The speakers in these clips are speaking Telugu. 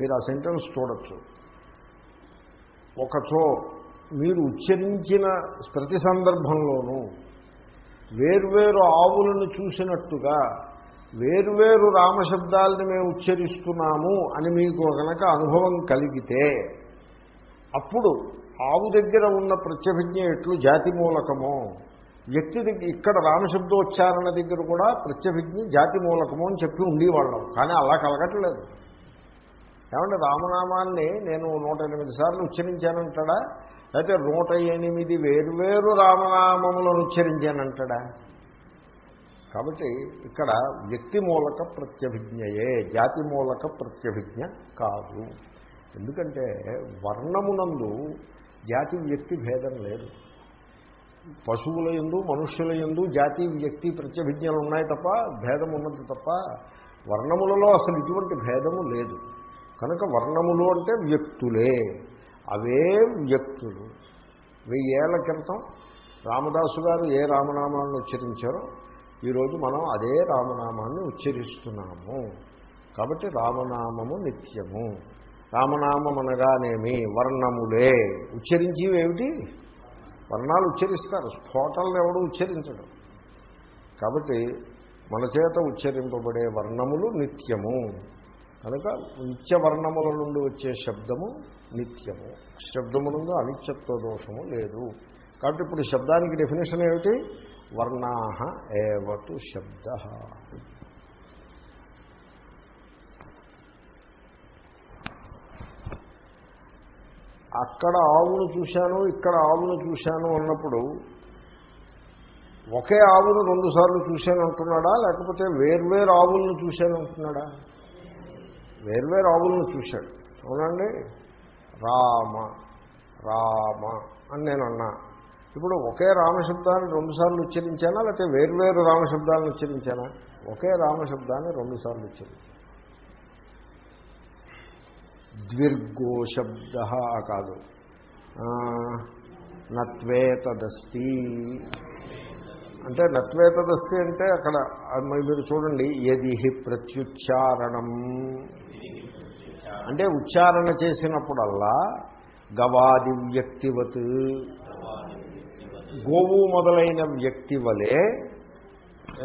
మీరు ఆ సెంటెన్స్ చూడొచ్చు. ఒకచో మీరు ఉచ్చరించిన ప్రతి సందర్భంలోనూ వేర్వేరు ఆవులను చూసినట్టుగా వేర్వేరు రామశబ్దాలని మేము ఉచ్చరిస్తున్నాము అని మీకు కనుక అనుభవం కలిగితే అప్పుడు ఆవు దగ్గర ఉన్న ప్రత్యభిజ్ఞ ఎట్లు జాతి మూలకమో వ్యక్తి దగ్గర ఇక్కడ రామశబ్దోచ్చారణ దగ్గర కూడా ప్రత్యభిజ్ఞ జాతి మూలకము అని చెప్పి ఉండేవాళ్ళం. కానీ అలా కలగట్లేదు. ఏమంటే రామనామాన్ని నేను నూట ఎనిమిది సార్లు ఉచ్చరించానంటాడా? లేకపోతే నూట ఎనిమిది వేరువేరు రామనామములను ఉచ్చరించానంటాడా? కాబట్టి ఇక్కడ వ్యక్తి మూలక ప్రత్యభిజ్ఞయే జాతి మూలక ప్రత్యభిజ్ఞ కాదు. ఎందుకంటే వర్ణమునందు జాతి వ్యక్తి భేదం లేదు. పశువుల ఎందు మనుష్యుల ఎందు జాతి వ్యక్తి ప్రత్యభిజ్ఞలు ఉన్నాయి తప్ప భేదం ఉన్నది తప్ప వర్ణములలో అసలు ఇటువంటి భేదము లేదు. కనుక వర్ణములు అంటే వ్యక్తులే. అవే వ్యక్తులు. వెయ్యేళ్ళ క్రితం రామదాసు గారు ఏ రామనామాన్ని ఉచ్చరించారో ఈరోజు మనం అదే రామనామాన్ని ఉచ్చరిస్తున్నాము. కాబట్టి రామనామము నిత్యము. రామనామం అనగానేమి? వర్ణములే. ఉచ్చరించేవి ఏమిటి? వర్ణాలు ఉచ్చరిస్తారు. స్ఫోటలను ఎవడు ఉచ్చరించడం. కాబట్టి మన చేత ఉచ్చరింపబడే వర్ణములు నిత్యము. కనుక నిత్య వర్ణముల నుండి వచ్చే శబ్దము నిత్యము. శబ్దము నుండి అనిత్యత్వ దోషము లేదు. కాబట్టి ఇప్పుడు శబ్దానికి డెఫినేషన్ ఏమిటి? వర్ణాహ ఏవతు శబ్ద. అక్కడ ఆవును చూశాను ఇక్కడ ఆవును చూశాను అన్నప్పుడు ఒకే ఆవును రెండుసార్లు చూశాను అంటున్నాడా? లేకపోతే వేర్వేరు ఆవులను చూశాను అంటున్నాడా? వేర్వేరు ఆవులను చూశాడు. అవునండి? రామ రామ అని నేను అన్నా. ఇప్పుడు ఒకే రామశబ్దాన్ని రెండుసార్లు ఉచ్చరించానా? లేకపోతే వేర్వేరు రామశబ్దాలను ఉచ్చరించానా? ఒకే రామశబ్దాన్ని రెండుసార్లు ఉచ్చరించాను. ద్విర్గో శబ్ద కాదు నత్వేతదస్తి. అంటే నత్వేతదస్తి అంటే అక్కడ మీరు చూడండి ఎది ప్రత్యుచ్చారణం. అంటే ఉచ్చారణ చేసినప్పుడల్లా గవాది వ్యక్తివత్. గోవు మొదలైన వ్యక్తి వలే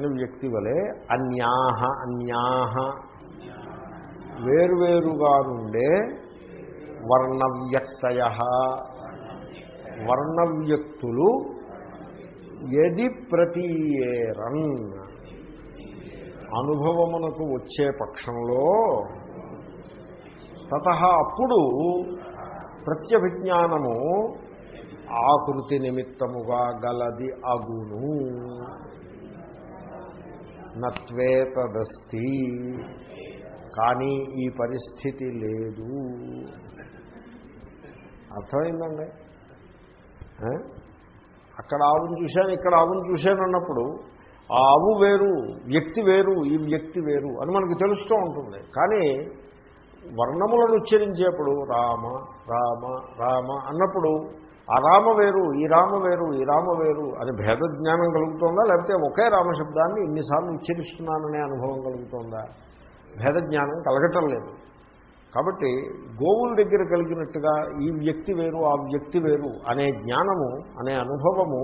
వ్యక్తి వలే అన్యాహ అన్యాహ. వేరువేరుగా నుండే వర్ణవ్యక్తయ. వర్ణవ్యక్తులు ఎది ప్రతీయేరన్. అనుభవమునకు వచ్చే పక్షంలో తత అప్పుడు ప్రత్యభిజ్ఞానము ఆకృతి నిమిత్తముగా గలది అగును. నత్వేతదస్తి కానీ ఈ పరిస్థితి లేదు. అర్థమైందండి? అక్కడ ఆవును చూశాను ఇక్కడ ఆవును చూశాను అన్నప్పుడు ఆ ఆవు వేరు వ్యక్తి వేరు ఈ వ్యక్తి వేరు అని మనకు తెలుస్తూ ఉంటుంది. కానీ వర్ణములను ఉచ్చరించేప్పుడు రామ రామ రామ అన్నప్పుడు ఆ రామ వేరు ఈ రామ వేరు ఈ రామ వేరు అని భేద జ్ఞానం కలుగుతుందా? లేకపోతే ఒకే రామశబ్దాన్ని ఇన్నిసార్లు ఉచ్చరిస్తున్నాననే అనుభవం కలుగుతుందా? భేద జ్ఞానం కలగటం లేదు. కాబట్టి గోవుల దగ్గర కలిగినట్టుగా ఈ వ్యక్తి వేరు ఆ వ్యక్తి వేరు అనే జ్ఞానము అనే అనుభవము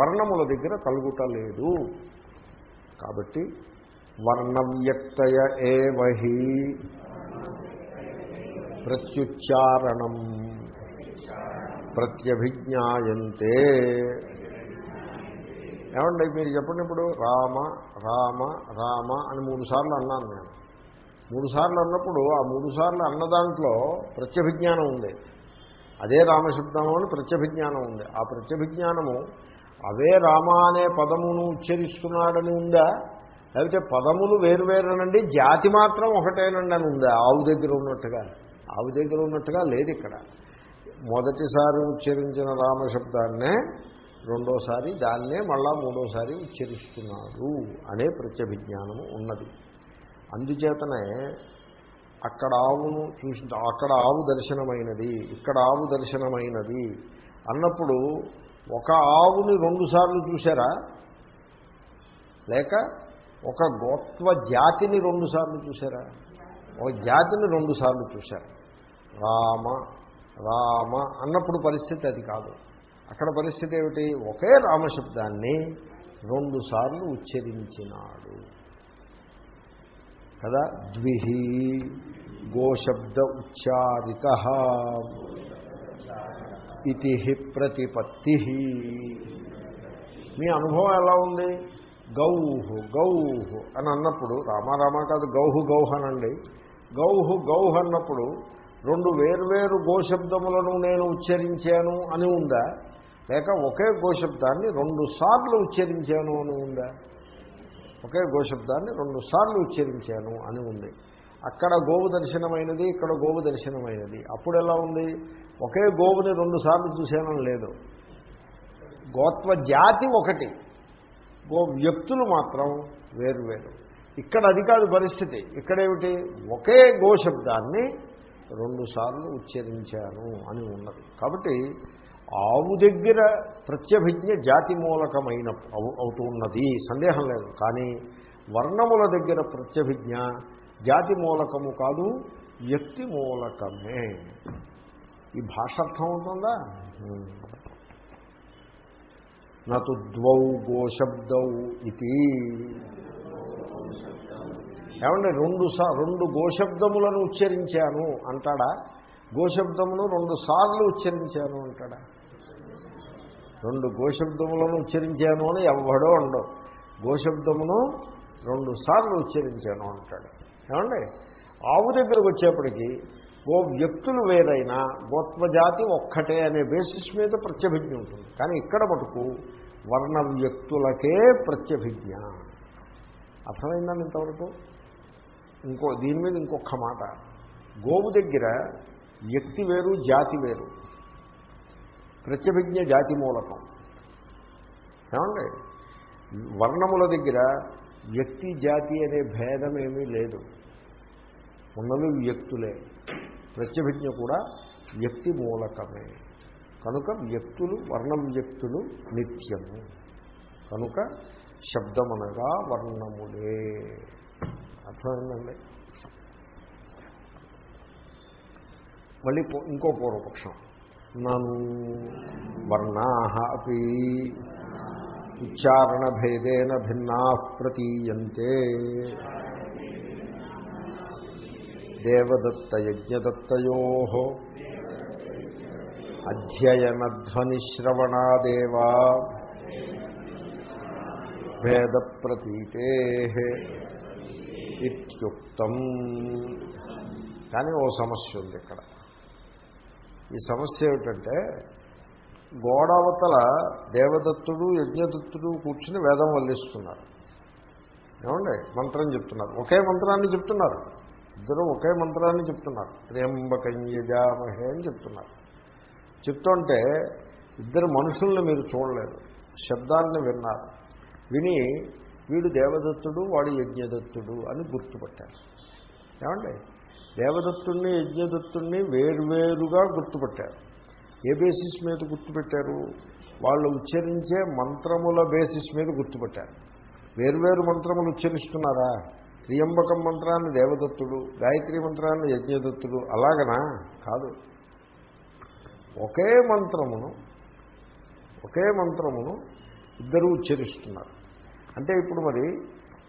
వర్ణముల దగ్గర కలుగుటలేదు కాబట్టి వర్ణవ్యక్తయ ఏవహి ప్రత్యుచ్చారణం. ప్రత్యభిజ్ఞాయంతే. ఏమండి మీరు చెప్పండి ఇప్పుడు రామ రామ రామ అని మూడు సార్లు అన్నాను నేను. మూడు సార్లు అన్నప్పుడు ఆ మూడు సార్లు అన్న దాంట్లో ప్రత్యభిజ్ఞానం ఉంది. అదే రామశబ్దము అని ప్రత్యభిజ్ఞానం ఉంది. ఆ ప్రత్యభిజ్ఞానము అవే రామ అనే పదమును ఉచ్చరిస్తున్నాడని ఉందా? లేకపోతే పదములు వేరువేరేనండి జాతి మాత్రం ఒకటేనండి అని ఉందా? ఆవు దగ్గర ఉన్నట్టుగా ఆవు దగ్గర ఉన్నట్టుగా లేదు ఇక్కడ. మొదటిసారి ఉచ్చరించిన రామశబ్దాన్నే రెండోసారి దాన్నే మళ్ళా మూడోసారి ఉచ్చరిస్తున్నారు అనే ప్రత్యభిజ్ఞానము ఉన్నది. అందుచేతనే అక్కడ ఆవును చూసి అక్కడ ఆవు దర్శనమైనది ఇక్కడ ఆవు దర్శనమైనది అన్నప్పుడు ఒక ఆవుని రెండుసార్లు చూసారా లేక ఒక గోత్వ జాతిని రెండుసార్లు చూసారా ఒక జాతిని రెండు సార్లు చూశారు. రామ రామ అన్నప్పుడు పరిస్థితి అది కాదు. అక్కడ పరిస్థితి ఏమిటి? ఒకే రామశబ్దాన్ని రెండు సార్లు ఉచ్చరించినాడు. కదా? ద్విహి గోశబ్ద ఉచ్చారిత ఇది ప్రతిపత్తి మీ అనుభవం ఎలా ఉంది? గౌహు గౌహు అని అన్నప్పుడు రామారామ కాదు గౌహు గౌహనండి. గౌహు గౌహు అన్నప్పుడు రెండు వేర్వేరు గోశబ్దములను నేను ఉచ్చరించాను అని ఉందా? లేక ఒకే గోశబ్దాన్ని రెండు సార్లు ఉచ్చరించాను అని ఉందా? ఒకే గోశబ్దాన్ని రెండు సార్లు ఉచ్చరించాను అని ఉంది. అక్కడ గోవు దర్శనమైనది ఇక్కడ గోవు దర్శనమైనది. అప్పుడు ఎలా ఉంది? ఒకే గోవుని రెండు సార్లు చూశానని లేదు. గోత్వ జాతి ఒకటి. గో వ్యక్తులు మాత్రం వేరు వేరు. ఇక్కడ అది కాదు పరిస్థితి. ఇక్కడేమిటి? ఒకే గోశబ్దాన్ని రెండుసార్లు ఉచ్చరించాను అని ఉన్నది. కాబట్టి ఆవు దగ్గర ప్రత్యభిజ్ఞ జాతి మూలకమైన అవు- అవుతూ ఉన్నది. సందేహం లేదు. కానీ వర్ణముల దగ్గర ప్రత్యభిజ్ఞ జాతి మూలకము కాదు వ్యక్తి మూలకమే. ఈ భాష అర్థం అవుతుందా? నటు ద్వౌ గోశబ్దౌ ఇది ఏమండి రెండు సా రెండు గోశబ్దములను ఉచ్చరించాను అంటాడా? గోశబ్దమును రెండు సార్లు ఉచ్చరించాను అంటాడా? రెండు గోశబ్దములను ఉచ్చరించాను అని ఎవడో ఉండవు గోశబ్దమును రెండు సార్లు ఉచ్చరించాను అంటాడు. ఏమండి ఆవు దగ్గరకు వచ్చేప్పటికీ గో వ్యక్తులు వేరైనా గోత్వజాతి ఒక్కటే అనే బేసిస్ మీద ప్రత్యభిజ్ఞ ఉంటుంది. కానీ ఇక్కడ మటుకు వర్ణ వ్యక్తులకే ప్రత్యభిజ్ఞ. అర్థమైందండి ఇంతవరకు? ఇంకో దీని మీద ఇంకొక మాట. గోవు దగ్గర వ్యక్తి వేరు జాతి వేరు. ప్రత్యభిజ్ఞ జాతి మూలకం. ఏమండి? వర్ణముల దగ్గర వ్యక్తి జాతి అనే భేదం ఏమీ లేదు. ఉన్నవి వ్యక్తులే. ప్రత్యభిజ్ఞ కూడా వ్యక్తి మూలకమే. కనుక వ్యక్తులు వర్ణ వ్యక్తులు నిత్యము. కనుక శబ్దమనగా వర్ణములే. అర్థమైందండి? మళ్ళీ ఇంకో పూర్వపక్షం. నను వర్ణా అపి ఉచ్చారణభేదేన భిన్నా ప్రతీయంతే. దేవదత్తయజ్ఞదత్తయో అధ్యయనధ్వనిశ్రవణాదేవా. భేద ప్రతీతే ఇత్యుక్తం. కానీ ఓ సమస్య ఉంది ఇక్కడ. ఈ సమస్య ఏమిటంటే గోడావతల దేవదత్తుడు యజ్ఞదత్తుడు కూర్చుని వేదం వల్లిస్తున్నారు. ఏమండి? మంత్రం చెప్తున్నారు. ఒకే మంత్రాన్ని చెప్తున్నారు. ఇద్దరు ఒకే మంత్రాన్ని చెప్తున్నారు. త్ర్యంబకంయజామహే అని చెప్తున్నారు. చెప్తుంటే ఇద్దరు మనుషుల్ని మీరు చూడలేదు. శబ్దాన్ని విన్నారు. విని వీడు దేవదత్తుడు వాడు యజ్ఞదత్తుడు అని గుర్తుపట్టారు. ఏమండి? దేవదత్తుణ్ణి యజ్ఞదత్తుణ్ణి వేర్వేరుగా గుర్తుపట్టారు. ఏ బేసిస్ మీద గుర్తుపెట్టారు? వాళ్ళు ఉచ్చరించే మంత్రముల బేసిస్ మీద గుర్తుపెట్టారు. వేర్వేరు మంత్రములు ఉచ్చరిస్తున్నారా? త్రియంబకం మంత్రాన్ని దేవదత్తుడు గాయత్రి మంత్రాన్ని యజ్ఞదత్తుడు అలాగనా? కాదు. ఒకే మంత్రమును ఒకే మంత్రమును ఇద్దరు ఉచ్చరిస్తున్నారు. అంటే ఇప్పుడు మరి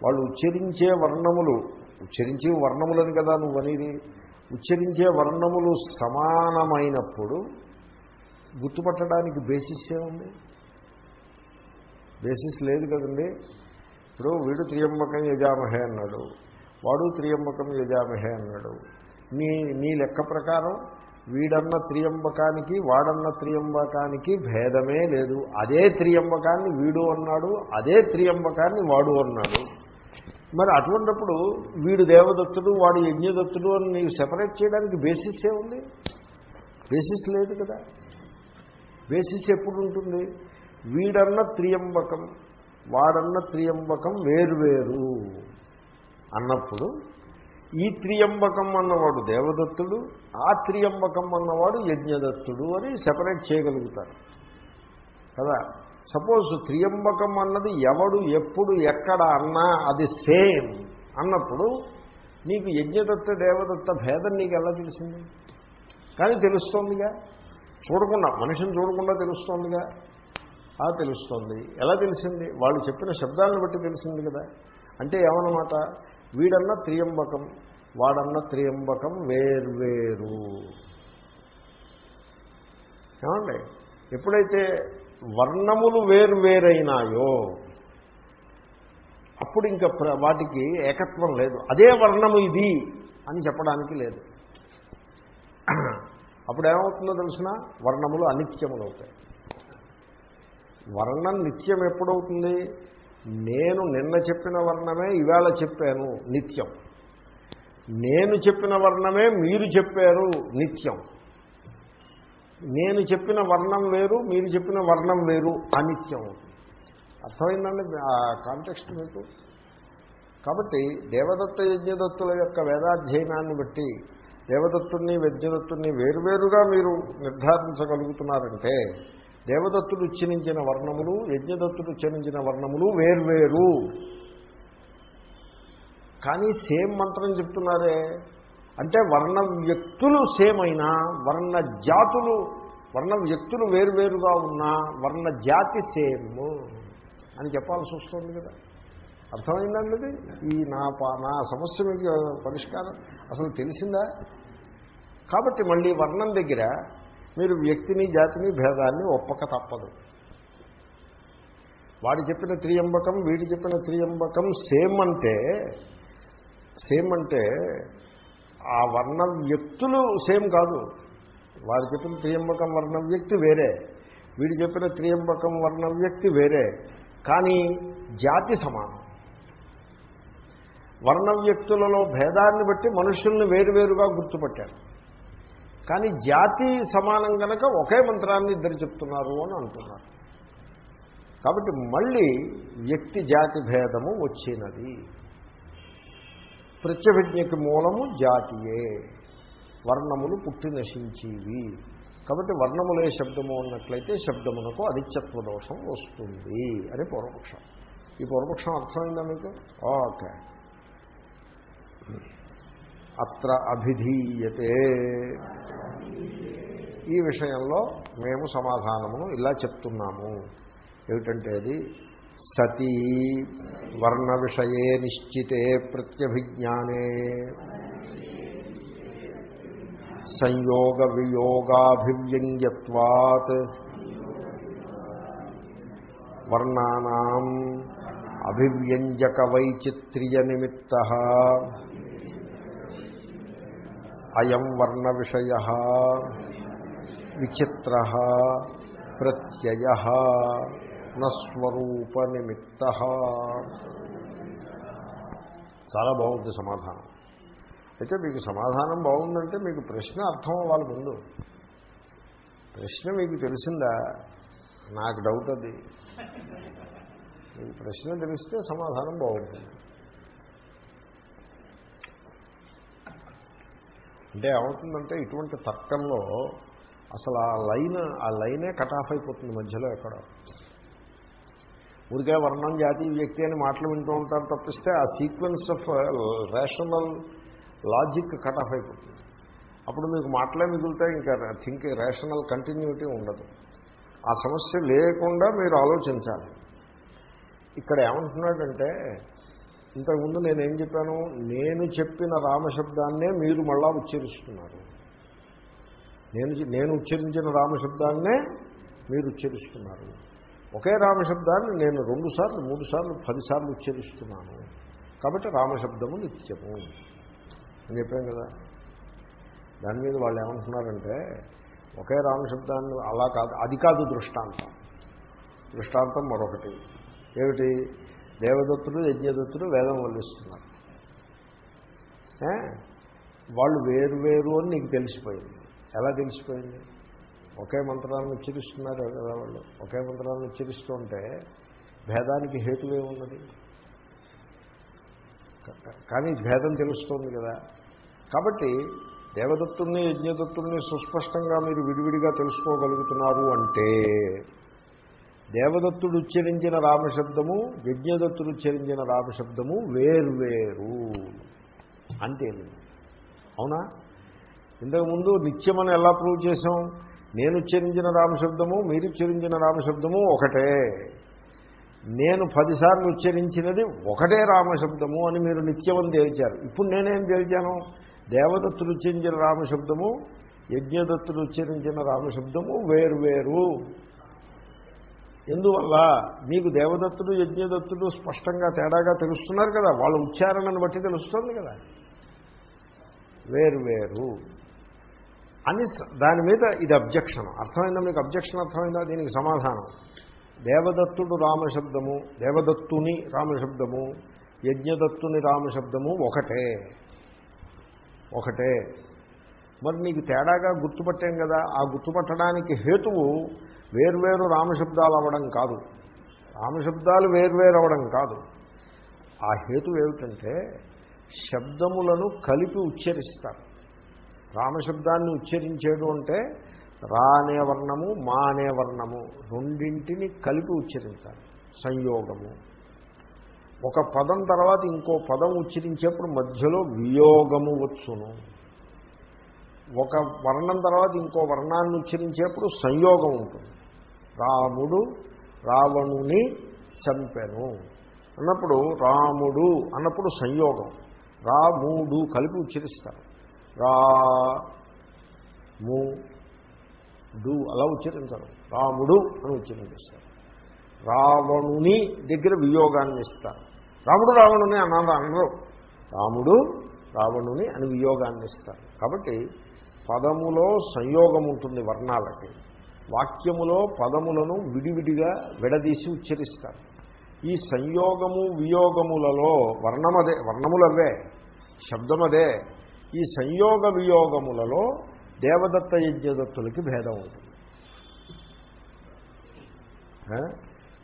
వాళ్ళు ఉచ్చరించే వర్ణములు ఉచ్చరించే వర్ణములని కదా నువ్వు అనేది ఉచ్చరించే వర్ణములు సమానమైనప్పుడు గుర్తుపట్టడానికి బేసిస్ ఏముంది? బేసిస్ లేదు కదండి. ఇప్పుడు వీడు త్రియంబకం యజామహే అన్నాడు వాడు త్రియంబకం యజామహే అన్నాడు. నీ నీ లెక్క ప్రకారం వీడన్న త్రియంబకానికి వాడన్న త్రియంబకానికి భేదమే లేదు. అదే త్రియంబకాన్ని వీడు అన్నాడు అదే త్రియంబకాన్ని వాడు అన్నాడు. మరి అటువంటిప్పుడు వీడు దేవదత్తుడు వాడు యజ్ఞదత్తుడు అని నీవు సెపరేట్ చేయడానికి బేసిస్ ఏముంది బేసిస్ లేదు కదా. బేసిస్ ఎప్పుడు ఉంటుంది? వీడన్న త్రియంబకం వాడన్న త్రియంబకం వేరువేరు అన్నప్పుడు ఈ త్రియంబకం అన్నవాడు దేవదత్తుడు ఆ త్రియంబకం అన్నవాడు యజ్ఞదత్తుడు అని సెపరేట్ చేయగలుగుతారు. కదా? సపోజ్ త్రియంబకం అన్నది ఎవడు ఎప్పుడు ఎక్కడ అన్నా అది సేమ్ అన్నప్పుడు నీకు యజ్ఞదత్త దేవదత్త భేదం నీకు ఎలా తెలిసింది? కానీ తెలుస్తోందిగా? చూడకుండా మనిషిని చూడకుండా తెలుస్తోందిగా? ఆ తెలుస్తోంది. ఎలా తెలిసింది? వాళ్ళు చెప్పిన శబ్దాలను బట్టి తెలిసింది కదా? అంటే ఏమన్నమాట? వీడన్న త్రియంబకం వాడన్న త్రియంబకం వేర్వేరు. ఏమండి? ఎప్పుడైతే వర్ణములు వేర్వేరైనాయో అప్పుడు ఇంకా వాటికి ఏకత్వం లేదు. అదే వర్ణము ఇది అని చెప్పడానికి లేదు. అప్పుడు ఏమవుతుందో తెలిసిన? వర్ణములు అనిత్యములు అవుతాయి వర్ణం నిత్యం ఎప్పుడవుతుంది? నేను నిన్న చెప్పిన వర్ణమే ఇవాళ చెప్పాను నిత్యం. నేను చెప్పిన వర్ణమే మీరు చెప్పారు నిత్యం. నేను చెప్పిన వర్ణం వేరు మీరు చెప్పిన వర్ణం వేరు అనిత్యం. అవుతుంది అర్థమైందండి? ఆ కాంటెక్స్ట్ మీకు? కాబట్టి దేవదత్త యజ్ఞదత్తుల యొక్క వేదాధ్యయనాన్ని బట్టి దేవదత్తుణ్ణి యజ్ఞదత్తుణ్ణి వేరువేరుగా మీరు నిర్ధారించగలుగుతున్నారంటే దేవదత్తుడు ఉచ్చరించిన వర్ణములు యజ్ఞదత్తుడు ఉచ్చరించిన వర్ణములు వేర్వేరు. కానీ సేమ్ మంత్రం చెప్తున్నారే. అంటే వర్ణ వ్యక్తులు సేమ్ అయినా వర్ణ జాతులు వర్ణ వ్యక్తులు వేరువేరుగా ఉన్నా వర్ణ జాతి సేమ్ అని చెప్పాల్సి వస్తుంది కదా. అర్థమైందండి ఈ నా నా సమస్య మీకు పరిష్కారం. అసలు తెలిసిందా? కాబట్టి మళ్ళీ వర్ణం దగ్గర మీరు వ్యక్తిని జాతిని భేదాన్ని ఒప్పక తప్పదు. వాడు చెప్పిన త్రియంబకం వీడు చెప్పిన త్రియంబకం సేమ్ అంటే సేమ్ అంటే ఆ వర్ణ వ్యక్తులు సేమ్ కాదు. వారు చెప్పిన త్రియంబకం వర్ణ వ్యక్తి వేరే వీడు చెప్పిన త్రియంబకం వర్ణ వ్యక్తి వేరే కానీ జాతి సమానం. వర్ణ వ్యక్తులలో భేదాన్ని బట్టి మనుషుల్ని వేరువేరుగా గుర్తుపట్టారు. కానీ జాతి సమానం కనుక ఒకే మంత్రాన్ని ఇద్దరు చెప్తున్నారు అని అంటున్నారు. కాబట్టి మళ్ళీ వ్యక్తి జాతి భేదము వచ్చినది. ప్రత్యభిజ్ఞకి మూలము జాతియే. వర్ణములు పుట్టి నశించేవి. కాబట్టి వర్ణములే శబ్దము అన్నట్లయితే శబ్దమునకు అనిత్యత్వ దోషం వస్తుంది అని పూర్వపక్షం. ఈ పూర్వపక్షం అర్థమైందా మీకు? ఓకే. అత్ర అభిధీయతే. ఈ విషయంలో మేము సమాధానమును ఇలా చెప్తున్నాము. ఏమిటంటే అది సతీ వర్ణ విషయే నిశ్చితే ప్రత్యభిజ్ఞానే. సంయోగ వియోగాభివ్యంగ్యవాత్ వర్ణానాం అభివ్యంజక వైచిత్ర్య నిమిత్త. అయం వర్ణ విషయ విచిత్ర ప్రత్యయ నస్వరూప నిమిత్త చాలా బాగుంది సమాధానం. అయితే మీకు సమాధానం బాగుందంటే మీకు ప్రశ్న అర్థం అవ్వాలి ముందు. ప్రశ్న మీకు తెలిసిందా? నాకు డౌట్ అది. మీకు ప్రశ్న తెలిస్తే సమాధానం బాగుంటుంది. అంటే ఏమవుతుందంటే ఇటువంటి తర్కంలో అసలు ఆ లైన్ ఆ లైనే కట్ ఆఫ్ అయిపోతుంది మధ్యలో ఎక్కడ. ఊరికే వర్ణం జాతి వ్యక్తి అని మాటలు వింటూ ఉంటారు తప్పిస్తే ఆ sequence of rational logic cut off అయిపోతుంది. అప్పుడు మీకు మాటలే మిగులుతాయి ఇంకా థింక్ రేషనల్ కంటిన్యూటీ ఉండదు. ఆ సమస్య లేకుండా మీరు ఆలోచించాలి. ఇక్కడ ఏమంటున్నాడంటే ఇంతకుముందు నేనేం చెప్పాను? నేను చెప్పిన రామశబ్దాన్నే మీరు మళ్ళా ఉచ్చరిస్తున్నారు. నేను నేను ఉచ్చరించిన రామశబ్దాన్నే మీరు ఉచ్చరిస్తున్నారు. ఒకే రామశబ్దాన్ని నేను రెండుసార్లు మూడుసార్లు మూడు సార్లు పదిసార్లు ఉచ్చరిస్తున్నాను. కాబట్టి రామశబ్దము నిత్యము. అని చెప్పాను కదా. దాని మీద వాళ్ళు ఏమంటున్నారంటే ఒకే రామశబ్దాన్ని అలా కాదు అది కాదు దృష్టాంతం. దృష్టాంతం మరొకటి. ఏమిటి? దేవదత్తుడు యజ్ఞదత్తుడు వేదం వల్లిస్తున్నారు. వాళ్ళు వేరు వేరు అని నీకు తెలిసిపోయింది. ఎలా తెలిసిపోయింది? ఒకే మంత్రాలను ఉచ్చరిస్తున్నారు కదా వాళ్ళు. ఒకే మంత్రాలను ఉచ్చరిస్తుంటే భేదానికి హేతువే ఉన్నది కానీ భేదం తెలుస్తోంది కదా. కాబట్టి దేవదత్తుల్ని యజ్ఞదత్తుల్ని సుస్పష్టంగా మీరు విడివిడిగా తెలుసుకోగలుగుతున్నారు అంటే దేవదత్తుడు ఉచ్చరించిన రామశబ్దము యజ్ఞదత్తుడు ఉచ్చరించిన రామశబ్దము వేర్వేరు. అంతే అవునా? ఇంతకుముందు నిత్యమని ఎలా ప్రూవ్ చేసాం నేను ఉచ్చరించిన రామశబ్దము మీరు ఉచ్చరించిన రామశబ్దము ఒకటే. నేను పదిసార్లు ఉచ్చరించినది ఒకటే రామశబ్దము అని మీరు నిత్యమని తేల్చారు. ఇప్పుడు నేనేం తేల్చాను? దేవదత్తుడు ఉచ్చరించిన రామశబ్దము యజ్ఞదత్తుడు ఉచ్చరించిన రామశబ్దము వేర్వేరు. ఎందువల్ల మీకు దేవదత్తుడు యజ్ఞదత్తుడు స్పష్టంగా తేడాగా తెలుస్తున్నారు కదా? వాళ్ళ ఉచ్చారణను బట్టి తెలుస్తుంది కదా? వేరు వేరు. అని దాని మీద ఇది అబ్జెక్షన్. అర్థమైందా మీకు? అబ్జెక్షన్ అర్థమైందా? దీనికి సమాధానం. దేవదత్తుడు రామశబ్దము దేవదత్తుని రామశబ్దము యజ్ఞదత్తుని రామశబ్దము ఒకటే. ఒకటే. మరి నీకు తేడాగా గుర్తుపట్టాం కదా? ఆ గుర్తుపట్టడానికి హేతువు వేర్వేరు రామశబ్దాలు అవ్వడం కాదు. రామశబ్దాలు వేర్వేరు అవ్వడం కాదు. ఆ హేతు ఏమిటంటే శబ్దములను కలిపి ఉచ్చరిస్తారు. రామశబ్దాన్ని ఉచ్చరించేడు అంటే రా అనే వర్ణము మా అనే వర్ణము రెండింటిని కలిపి ఉచ్చరించాలి. సంయోగము. ఒక పదం తర్వాత ఇంకో పదం ఉచ్చరించేప్పుడు మధ్యలో వియోగము వచ్చును. ఒక వర్ణం తర్వాత ఇంకో వర్ణాన్ని ఉచ్చరించేప్పుడు సంయోగం ఉంటుంది. రాముడు రావణుని చంపెను. అన్నప్పుడు రాముడు అన్నప్పుడు సంయోగం. రాముడు కలిపి ఉచ్చరిస్తారు. రా ము డు అలా ఉచ్చరించరు. రాముడు అని ఉచ్చరించేస్తారు. రావణుని దగ్గర వియోగాన్ని ఇస్తారు. రాముడు రావణుని అన్నారు అనరు. రాముడు రావణుని అని వియోగాన్ని ఇస్తారు. కాబట్టి పదములో సంయోగం ఉంటుంది వర్ణాలకి. వాక్యములో పదములను విడివిడిగా విడదీసి ఉచ్చరిస్తారు. ఈ సంయోగము వియోగములలో వర్ణమదే వర్ణములవే శబ్దమదే. ఈ సంయోగ వియోగములలో దేవదత్త యజ్ఞదత్తులకి భేదం ఉంటుంది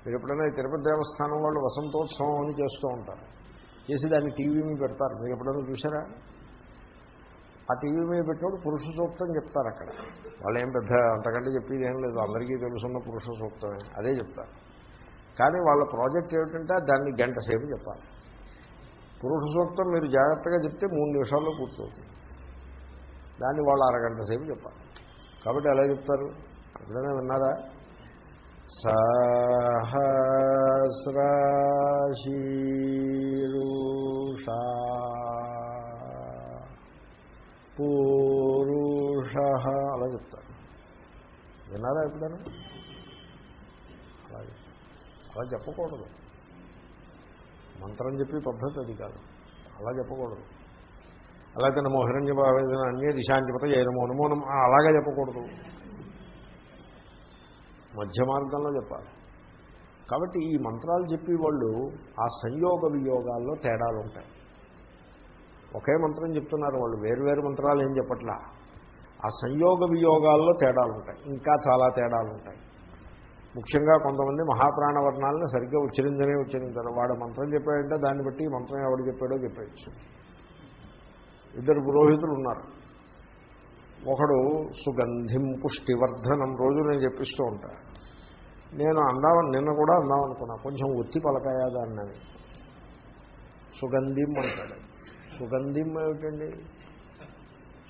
మీరు ఎప్పుడైనా తిరుపతి దేవస్థానం వాళ్ళు వసంతోత్సవం అని చేస్తూ ఉంటారు. చేసి దాన్ని టీవీ మీద పెడతారు. మీరు ఎప్పుడైనా చూసారా ఆ టీవీ మీద పెట్టినప్పుడు పురుష సూక్తం చెప్తారు అక్కడ. వాళ్ళు ఏం పెద్ద అంతకంటే చెప్పేది ఏం లేదు. అందరికీ తెలుసున్న పురుష సూక్తమే. అదే చెప్తారు. కానీ వాళ్ళ ప్రాజెక్ట్ ఏమిటంటే దాన్ని గంట సేపు చెప్పాలి. పురుష సూక్తం మీరు జాగ్రత్తగా చెప్తే మూడు నిమిషాల్లో పూర్తవుతుంది. దాన్ని వాళ్ళు అరగంట సేపు చెప్పాలి. కాబట్టి ఎలా చెప్తారు? ఎప్పుడైనా విన్నారా? సహస్రాశీరుషా పూరుష. అలా చెప్తారు. విన్నారా ఎప్పుడైనా? అలాగే. అలా చెప్పకూడదు. మంత్రం చెప్పి పద్ధతి అది కాదు. అలా చెప్పకూడదు. అలాగే నమో హిరణ్య భావేదన అన్య దిశాంతిపత ఏ నమో నమో నమో అలాగే చెప్పకూడదు. మధ్య మార్గంలో చెప్పాలి. కాబట్టి ఈ మంత్రాలు చెప్పి వాళ్ళు ఆ సంయోగ వియోగాల్లో తేడాలు ఉంటాయి ఒకే మంత్రం చెప్తున్నారు వాళ్ళు వేరువేరు మంత్రాలు ఏం చెప్పట్లా? ఆ సంయోగ వియోగాల్లో తేడాలు ఉంటాయి ఇంకా చాలా తేడాలు ఉంటాయి. ముఖ్యంగా కొంతమంది మహాప్రాణవర్ణాలను సరిగ్గా ఉచ్చరించనే ఉచ్చరించారు. వాడు మంత్రం చెప్పాడంటే దాన్ని బట్టి మంత్రం ఎవడు చెప్పాడో చెప్పేయచ్చు. ఇద్దరు పురోహితులు ఉన్నారు. ఒకడు సుగంధిం పుష్టివర్ధనం రోజు నేను చెప్పిస్తూ ఉంటాను నేను అందామని నిన్న కూడా అందామనుకున్నా. కొంచెం ఒత్తి పలకాయా దాన్ని? సుగంధిం అంటాడు. సుగంధిం ఏమిటండి?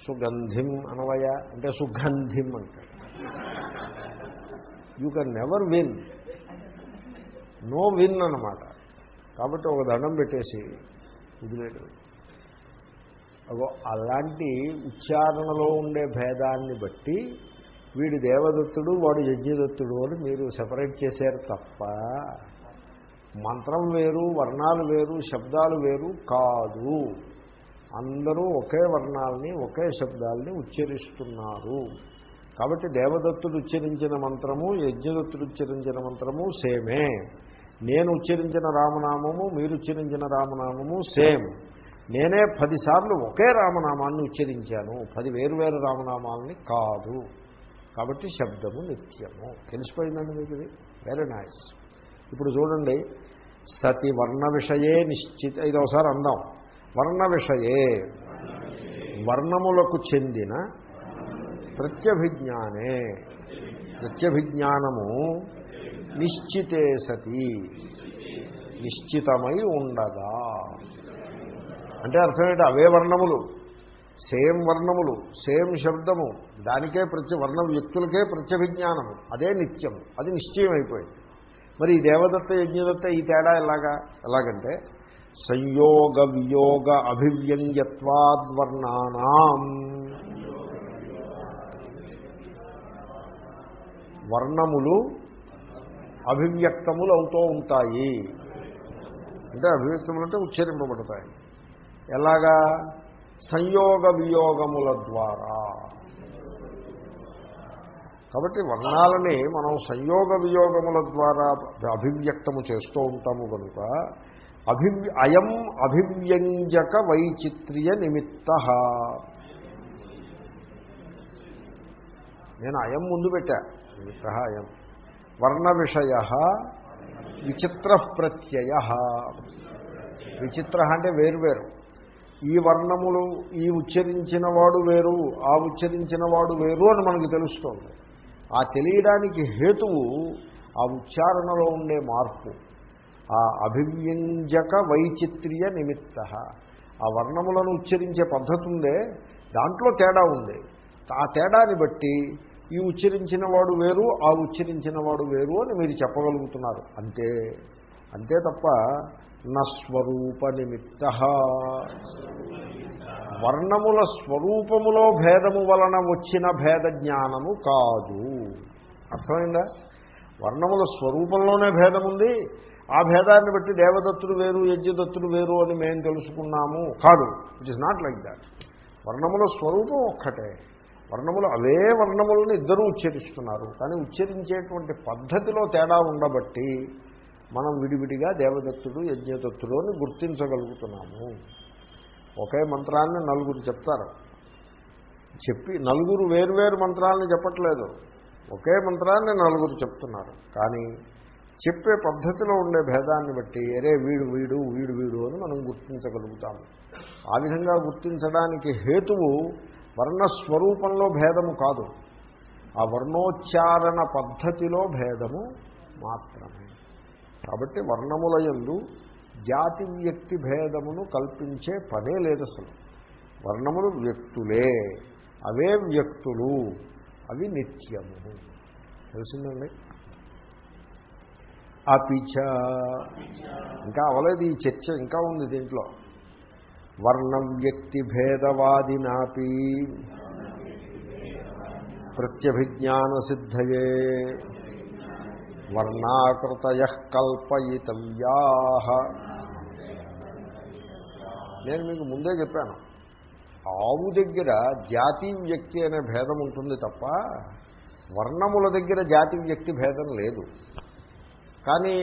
సుగంధిం అనవయ అంటే సుగంధిం అంటాడు you can never win no win అన్నమాట. కాబట్టి ఒక దండం పెట్టేసి వదిలేడు అగో అలాంటి ఉచ్చారణలో ఉండే భేదాన్ని బట్టి వీడి దేవదత్తుడు వాడు యజ్ఞదత్తుడు అని మీరు సెపరేట్ చేశారు తప్ప మంత్రం వేరు వర్ణాలు వేరు శబ్దాలు వేరు కాదు. అందరూ ఒకే వర్ణాలని ఒకే శబ్దాలని ఉచ్చరిస్తున్నారు. కాబట్టి దేవదత్తుడు ఉచ్చరించిన మంత్రము యజ్ఞదత్తుడు ఉచ్చరించిన మంత్రము సేమే. నేను ఉచ్చరించిన రామనామము మీరు ఉచ్చరించిన రామనామము సేమ్. నేనే పదిసార్లు ఒకే రామనామాన్ని ఉచ్చరించాను. పది వేరువేరు రామనామాలని కాదు. కాబట్టి శబ్దము నిత్యము. తెలిసిపోయిందండి మీకు ఇది? వెరీ నైస్ ఇప్పుడు చూడండి. సతి వర్ణ విషయే నిశ్చిత ఇది ఒకసారి అందాం. వర్ణ విషయే వర్ణములకు చెందిన ప్రత్యభిజ్ఞానే. ప్రత్యభిజ్ఞానము నిశ్చితే సతి. నిశ్చితమై ఉండగా. అంటే అర్థం ఏంటి అవే వర్ణములు. సేమ్ వర్ణములు సేమ్ శబ్దము. దానికే ప్రత్య వర్ణ వ్యక్తులకే ప్రత్యభిజ్ఞానము. అదే నిత్యము. అది నిశ్చయం అయిపోయింది మరి ఈ దేవదత్త యజ్ఞదత్త ఈ తేడా ఎలాగా? ఎలాగంటే సంయోగ వియోగ అభివ్యంగ్యత్వాద్వర్ణానాం. వర్ణములు అభివ్యక్తములు అవుతూ ఉంటాయి. అంటే అభివ్యక్తములు అంటే ఉచ్చరింపబడతాయి. ఎలాగా? సంయోగ వియోగముల ద్వారా. కాబట్టి వర్ణాలని మనం సంయోగ వియోగముల ద్వారా అభివ్యక్తము చేస్తూ ఉంటాము కనుక అభివ్య అయం అభివ్యంజక వైచిత్ర్య నిమిత్త. నేను అయం ముందు పెట్టా. నిమిత్త అయం. వర్ణ విషయ విచిత్ర ప్రత్యయ. విచిత్ర అంటే వేరువేరు ఈ వర్ణములు ఈ ఉచ్చరించిన వాడు వేరు ఆ ఉచ్చరించిన వాడు వేరు అని మనకు తెలుస్తోంది. ఆ తెలియడానికి హేతువు ఆ ఉచ్చారణలో ఉండే మార్పు. ఆ అభివ్యంజక వైచిత్ర్య నిమిత్త. ఆ వర్ణములను ఉచ్చరించే పద్ధతి ఉందే దాంట్లో తేడా ఉంది. ఆ తేడాని బట్టి ఈ ఉచ్చరించిన వాడు వేరు ఆ ఉచ్చరించిన వాడు వేరు అని మీరు చెప్పగలుగుతున్నారు. అంతే అంతే తప్ప నస్వరూప నిమిత్త. వర్ణముల స్వరూపములో భేదము వలన వచ్చిన భేద జ్ఞానము కాదు. అర్థమైందా? వర్ణముల స్వరూపంలోనే భేదం ఉంది ఆ భేదాన్ని బట్టి దేవదత్తుడు వేరు యజ్ఞదత్తుడు వేరు అని మేము తెలుసుకున్నాము. కాదు it is not like that వర్ణముల స్వరూపం ఒక్కటే. వర్ణములు అవే వర్ణములను ఇద్దరూ ఉచ్చరిస్తున్నారు. కానీ ఉచ్చరించేటువంటి పద్ధతిలో తేడా ఉండబట్టి మనం విడివిడిగా దేవదత్తుడు యజ్ఞదత్తుడు అని గుర్తించగలుగుతున్నాము. ఒకే మంత్రాన్ని నలుగురు చెప్తారు. చెప్పి నలుగురు వేరువేరు మంత్రాలను చెప్పట్లేదు. ఒకే మంత్రాన్ని నలుగురు చెప్తున్నారు. కానీ చెప్పే పద్ధతిలో ఉండే భేదాన్ని బట్టి అరే వీడు వీడు వీడు వీడు అని మనం గుర్తించగలుగుతాము ఆ విధంగా గుర్తించడానికి హేతువు వర్ణస్వరూపంలో భేదము కాదు. ఆ వర్ణోచ్చారణ పద్ధతిలో భేదము మాత్రమే. కాబట్టి వర్ణములయందు జాతి వ్యక్తి భేదమును కల్పించే పనే లేదు అసలు. వర్ణములు వ్యక్తులే అవే వ్యక్తులు అవి నిత్యము. తెలిసిందండి? అపిచ ఇంకా అవలేదు ఈ చర్చ ఇంకా ఉంది దీంట్లో. వర్ణ వ్యక్తి భేదవాదినాపి. ప్రత్యభిజ్ఞాన సిద్ధయే వర్ణాకృతయ కల్పయితవ్యా. నేను మీకు ముందే చెప్పాను. ఆవు దగ్గర జాతి వ్యక్తి అనే భేదం ఉంటుంది తప్ప వర్ణముల దగ్గర జాతి వ్యక్తి భేదం లేదు. కానీ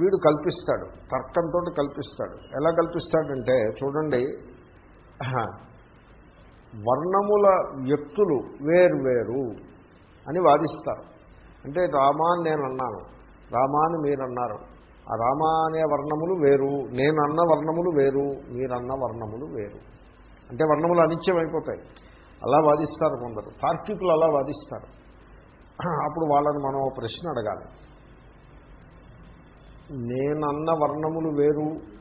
వీడు కల్పిస్తాడు తర్కంతో కల్పిస్తాడు. ఎలా కల్పిస్తాడంటే చూడండి వర్ణముల వ్యక్తులు వేర్వేరు అని వాదిస్తారు. అంటే రామాన్ నేను అన్నాను రామాని మీరన్నారు. మీరు అన్నారు ఆ రామా అనే వర్ణములు వేరు నేను అన్న వర్ణములు వేరు మీరన్న వర్ణములు వేరు. అంటే వర్ణములు అనిత్యం అయిపోతాయి అలా వాదిస్తారు కొందరు. తార్కికులు అలా వాదిస్తారు. అప్పుడు వాళ్ళని మనం ప్రశ్న అడగాలి. నేనన్న వర్ణములు వేరు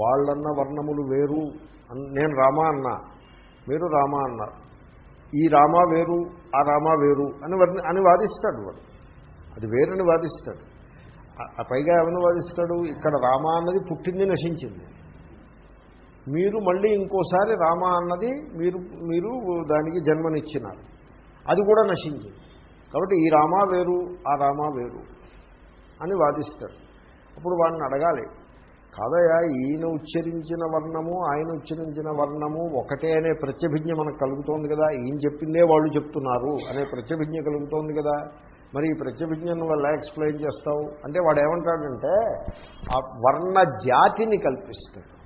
వాళ్ళన్న వర్ణములు వేరు అన్- నేను రామా అన్నా. మీరు రామా అన్నారు ఈ రామ వేరు ఆ రామ వేరు అని వర్ణ అని వాదిస్తాడు వాడు. అది వేరని వాదిస్తాడు. ఆ పైగా ఏమని వాదిస్తాడు? ఇక్కడ రామ అన్నది పుట్టింది నశించింది. మీరు మళ్ళీ ఇంకోసారి రామ అన్నది మీరు మీరు దానికి జన్మనిచ్చినారు. అది కూడా నశించింది. కాబట్టి ఈ రామ వేరు ఆ రామ వేరు అని వాదిస్తాడు. అప్పుడు వాడిని అడగాలి. కాదయా ఈయన ఉచ్చరించిన వర్ణము ఆయన ఉచ్చరించిన వర్ణము ఒకటే అనే ప్రత్యభిజ్ఞ మనకు కలుగుతోంది కదా. ఈయన చెప్పిందే వాళ్ళు చెప్తున్నారు అనే ప్రత్యభిజ్ఞ కలుగుతోంది కదా. మరి ఈ ప్రత్యభిజ్ఞను వల్ల ఎక్స్ప్లెయిన్ చేస్తావు? అంటే వాడు ఏమంటాడంటే ఆ వర్ణ జాతిని కల్పిస్తాడు.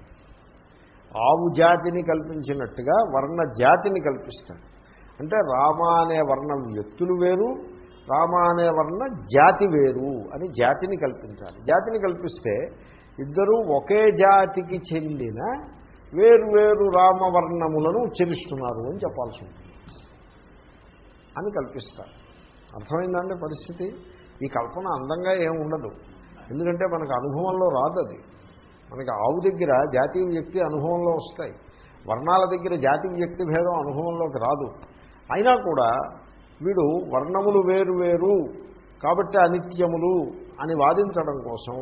ఆవు జాతిని కల్పించినట్టుగా వర్ణ జాతిని కల్పిస్తాడు. అంటే రామ అనే వర్ణ వ్యక్తులు వేరు రామ అనే వర్ణ జాతి వేరు అని జాతిని కల్పించాలి. జాతిని కల్పిస్తే ఇద్దరూ ఒకే జాతికి చెందిన వేరు వేరు రామవర్ణములను ఉచ్చరిస్తున్నారు అని చెప్పాల్సి ఉంటుంది. అని కల్పిస్తారు. అర్థమైందండి పరిస్థితి? ఈ కల్పన అందంగా ఏమి ఉండదు. ఎందుకంటే మనకు అనుభవంలో రాదు అది. మనకి ఆవు దగ్గర జాతి వ్యక్తి అనుభవంలో వస్తాయి. వర్ణాల దగ్గర జాతి వ్యక్తి భేదం అనుభవంలోకి రాదు. అయినా కూడా వీడు వర్ణములు వేరు వేరు కాబట్టి అనిత్యములు అని వాదించడం కోసం